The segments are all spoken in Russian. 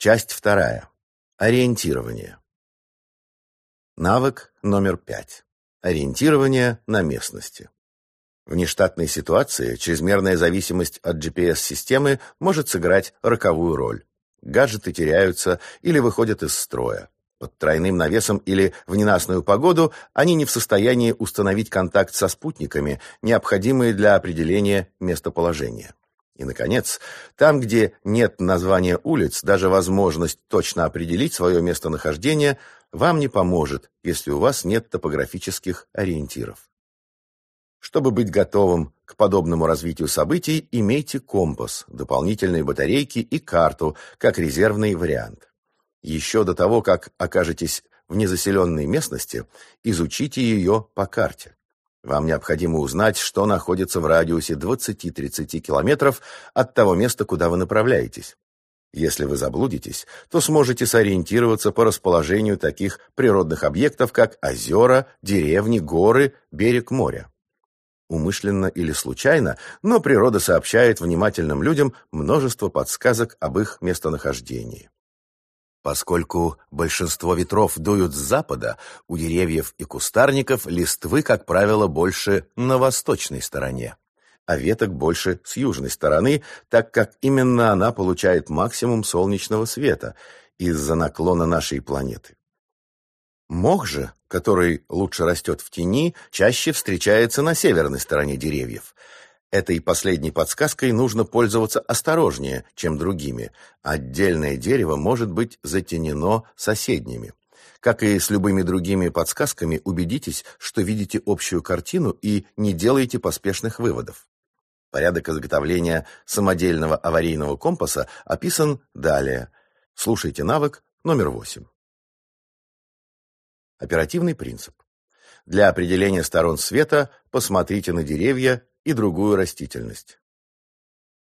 Часть вторая. Ориентирование. Навык номер пять. Ориентирование на местности. В нештатной ситуации чрезмерная зависимость от GPS-системы может сыграть роковую роль. Гаджеты теряются или выходят из строя. Под тройным навесом или в ненастную погоду они не в состоянии установить контакт со спутниками, необходимые для определения местоположения. И, наконец, там, где нет названия улиц, даже возможность точно определить свое местонахождение вам не поможет, если у вас нет топографических ориентиров. Чтобы быть готовым к подобному развитию событий, имейте компас, дополнительные батарейки и карту, как резервный вариант. Еще до того, как окажетесь в незаселенной местности, изучите ее по карте. Вам необходимо узнать, что находится в радиусе 20-30 километров от того места, куда вы направляетесь. Если вы заблудитесь, то сможете сориентироваться по расположению таких природных объектов, как озера, деревни, горы, берег моря. Умышленно или случайно, но природа сообщает внимательным людям множество подсказок об их местонахождении. Поскольку большинство ветров дуют с запада, у деревьев и кустарников листвы, как правило, больше на восточной стороне, а веток больше с южной стороны, так как именно она получает максимум солнечного света из-за наклона нашей планеты. Мох же, который лучше растет в тени, чаще встречается на северной стороне деревьев – Этой последней подсказкой нужно пользоваться осторожнее, чем другими. Отдельное дерево может быть затенено соседними. Как и с любыми другими подсказками, убедитесь, что видите общую картину и не делайте поспешных выводов. Порядок изготовления самодельного аварийного компаса описан далее. Слушайте навык номер 8. Оперативный принцип. Для определения сторон света посмотрите на деревья и другую растительность.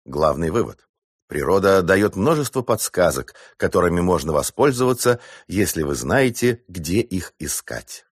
Главный вывод. Природа дает множество подсказок, которыми можно воспользоваться, если вы знаете, где их искать.